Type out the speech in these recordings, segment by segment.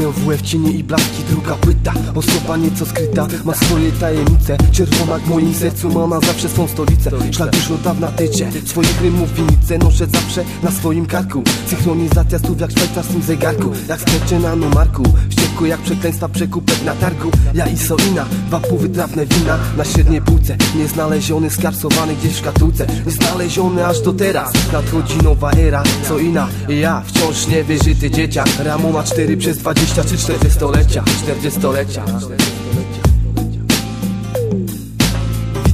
Miał w łeb cienie i blaski, druga płyta. Osoba nieco skryta, ma swoje tajemnice. Czerwona w moim sercu, ma ona zawsze swą stolicę. Szlak już od dawna tycie, swoich rymów winnicę Noszę zawsze na swoim karku. Synchronizacja stów jak w szwajcarskim zegarku. Jak sklecze na numarku Wściekły jak przekleństwa przekupek na targu Ja i Soina, dwa półwytrawne wina. Na średniej półce, nieznaleziony skarcowany gdzieś w szkatułce. Nieznaleziony aż do teraz Nadchodzi nowa era, Soina i ja Wciąż niewyżyty dzieciak Ramona 4 przez 20 czy 40-lecia 40-lecia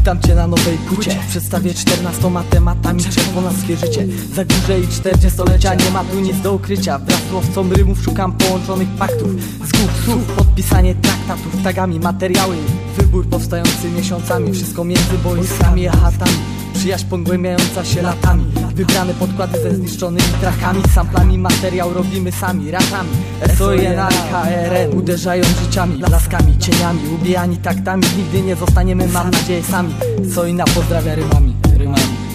Witam cię na nowej płycie. Przedstawię 14 tematami czerwonackie życie. Za górze i 40-lecia nie ma tu nic do ukrycia. Wraz z łowcą rymów szukam połączonych paktów. Z głów słów podpisanie traktatów. Tagami materiały. Wybór powstający miesiącami. Wszystko między boiskami a chatami Przyjaźń pogłębiająca się latami. Wybrane podkłady ze zniszczonymi trakami Samplami materiał robimy sami, rapami SOJNA KRN Uderzają życiami, blaskami, cieniami Ubijani taktami. Nigdy nie zostaniemy, mam nadzieję, sami. Sojna pozdrawia rymami, rymami